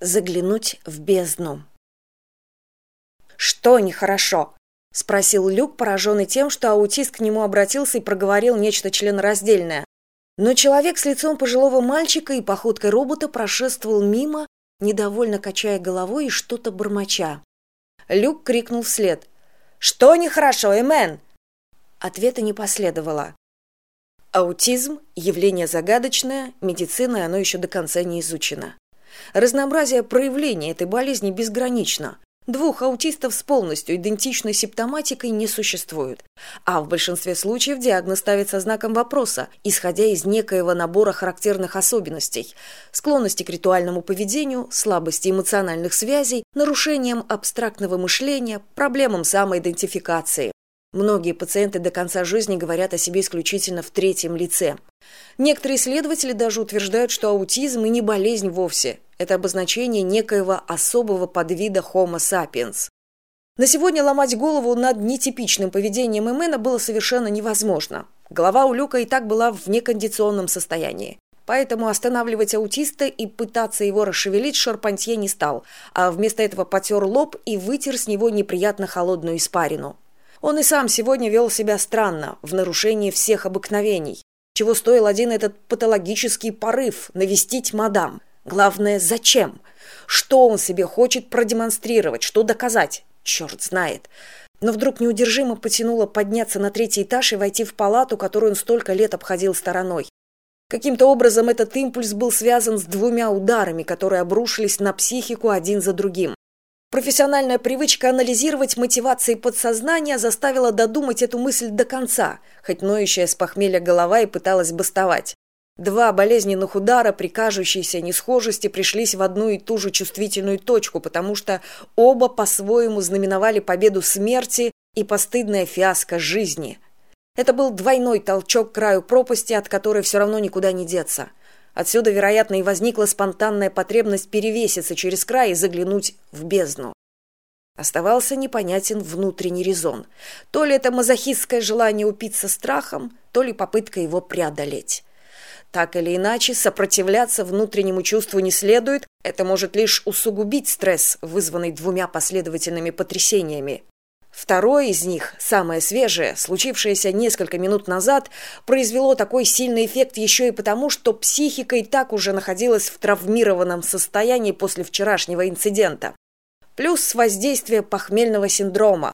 заглянуть в бездну. Что нехорошо спросил люк пораженный тем что аутист к нему обратился и проговорил нечто членораздельное. Но человек с лицом пожилого мальчика и походкой робота прошествовал мимо недовольно качая головой и что то бормоча. Люк крикнул вслед. Что нехорошо эмен? Ответа не последовало. Аутизм явление загадочное медициной оно еще до конца не изучено разнообразие проявлений этой болезни безгранично Двух аутистов с полностью идентичной симптоматикой не существует, а в большинстве случаев диагноз ставится знаком вопроса, исходя из некоего набора характерных особенностей, склонности к ритуальному поведению, слабости эмоциональных связей, нарушением абстрактного мышления, проблемам самоидентификации. Многие пациенты до конца жизни говорят о себе исключительно в третьем лице. Некоторые исследователи даже утверждают, что аутизм и не болезнь вовсе. Это обозначение некоего особого подвида Homo sapiens. На сегодня ломать голову над нетипичным поведением Эмена было совершенно невозможно. Голова у Люка и так была в некондиционном состоянии. Поэтому останавливать аутиста и пытаться его расшевелить Шарпантье не стал, а вместо этого потер лоб и вытер с него неприятно холодную испарину. Он и сам сегодня вел себя странно, в нарушении всех обыкновений. Чего стоил один этот патологический порыв навестить мадам? Главное, зачем? Что он себе хочет продемонстрировать, что доказать? Черт знает. Но вдруг неудержимо потянуло подняться на третий этаж и войти в палату, которую он столько лет обходил стороной. Каким-то образом этот импульс был связан с двумя ударами, которые обрушились на психику один за другим. Профессиональная привычка анализировать мотивации подсознания заставила додумать эту мысль до конца, хоть ноющая с похмелья голова и пыталась бастовать. Два болезненных удара при кажущейся несхожести пришлись в одну и ту же чувствительную точку, потому что оба по-своему знаменовали победу смерти и постыдная фиаско жизни. Это был двойной толчок к краю пропасти, от которой все равно никуда не деться. Отсюда, вероятно, и возникла спонтанная потребность перевеситься через край и заглянуть в бездну. Оставался непонятен внутренний резон. То ли это мазохистское желание упиться страхом, то ли попытка его преодолеть. Так или иначе, сопротивляться внутреннему чувству не следует, это может лишь усугубить стресс, вызванный двумя последовательными потрясениями. Второе из них, самое свежее, случившееся несколько минут назад, произвело такой сильный эффект еще и потому, что психика и так уже находилась в травмированном состоянии после вчерашнего инцидента. Плюс воздействие похмельного синдрома.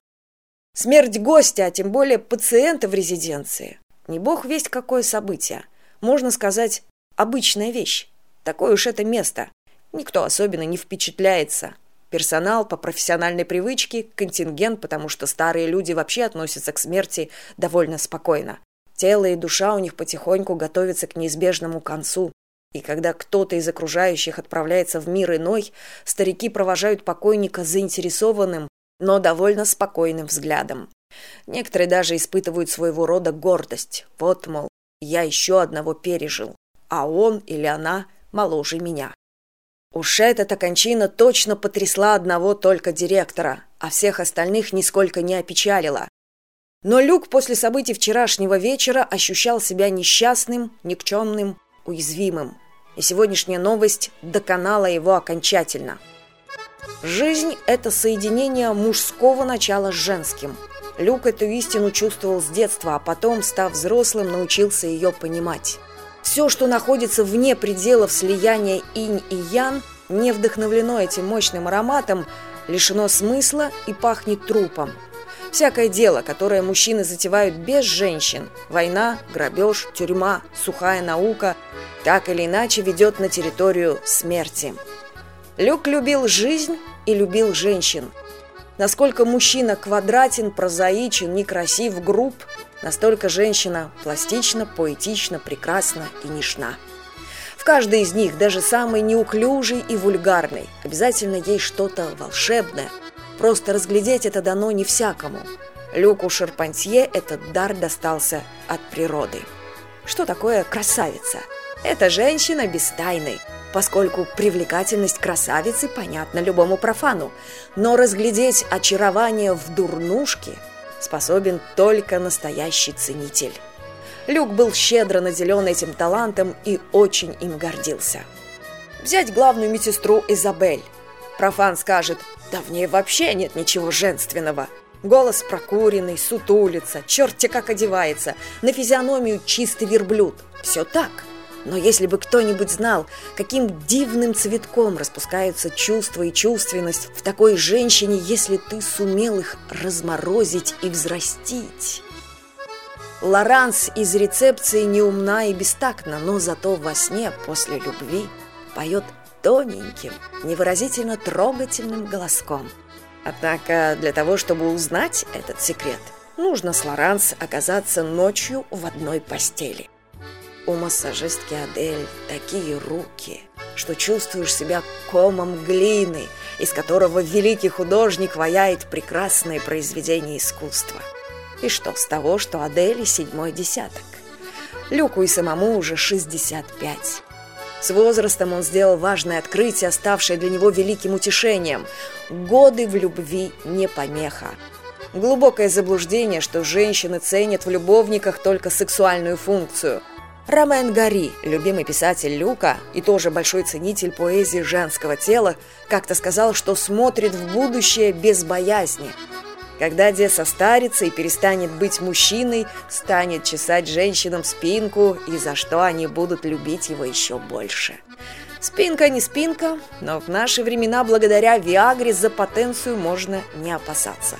Смерть гостя, а тем более пациента в резиденции. Не бог весть какое событие. Можно сказать, обычная вещь. Такое уж это место. Никто особенно не впечатляется персонал по профессиональной привычке, контингент, потому что старые люди вообще относятся к смерти довольно спокойно. Тело и душа у них потихоньку готовятся к неизбежному концу. И когда кто-то из окружающих отправляется в мир иной, старики провожают покойника заинтересованным, но довольно спокойным взглядом. Некоторые даже испытывают своего рода гордость. Вот, мол, я еще одного пережил, а он или она моложе меня. Уж эта кончина точно потрясла одного только директора, а всех остальных нисколько не опечалила. Но Люк после событий вчерашнего вечера ощущал себя несчастным, никчемным, уязвимым. И сегодняшняя новость доконала его окончательно. Жизнь – это соединение мужского начала с женским. Люк эту истину чувствовал с детства, а потом, став взрослым, научился ее понимать. Все, что находится вне пределов слияния инь и ян, не вдохновлено этим мощным ароматом, лишено смысла и пахнет трупом. Всякое дело, которое мужчины затевают без женщин – война, грабеж, тюрьма, сухая наука – так или иначе ведет на территорию смерти. Люк любил жизнь и любил женщин. Насколько мужчина квадратен, прозаичен, некрасив, груб – Настолько женщина пластична, поэтична, прекрасна и нежна. В каждой из них, даже самой неуклюжей и вульгарной, обязательно есть что-то волшебное. Просто разглядеть это дано не всякому. Люку Шарпантье этот дар достался от природы. Что такое красавица? Это женщина без тайны, поскольку привлекательность красавицы понятна любому профану. Но разглядеть очарование в дурнушке – способен только настоящий ценитель. Люк был щедро наделен этим талантом и очень им гордился. Взять главную медсестру Изабель. Профан скажет, да в ней вообще нет ничего женственного. Голос прокуренный, сутулица, черт как одевается, на физиономию чистый верблюд. Все так. Но если бы кто-нибудь знал, каким дивным цветком распускаются чувства и чувственность в такой женщине, если ты сумел их разморозить и взрастить. Лоранс из рецепции неумна и бестактна, но зато во сне после любви поет тоненьким, невыразительно трогательным голоском. Однако для того, чтобы узнать этот секрет, нужно с Лоранс оказаться ночью в одной постели. У массажистки Адель такие руки, что чувствуешь себя комом глины, из которого великий художник ваяет прекрасное произведение искусства. И что с того, что Адели седьмой десяток? Люку и самому уже 65. С возрастом он сделал важное открытие, ставшее для него великим утешением. Годы в любви не помеха. Глубокое заблуждение, что женщины ценят в любовниках только сексуальную функцию – Ромен Гари, любимый писатель Люка и тоже большой ценитель поэзии женского тела, как-то сказал, что смотрит в будущее без боязни. Когда Де состарится и перестанет быть мужчиной, станет чесать женщинам спинку, и за что они будут любить его еще больше. Спинка не спинка, но в наши времена благодаря Виагре за потенцию можно не опасаться.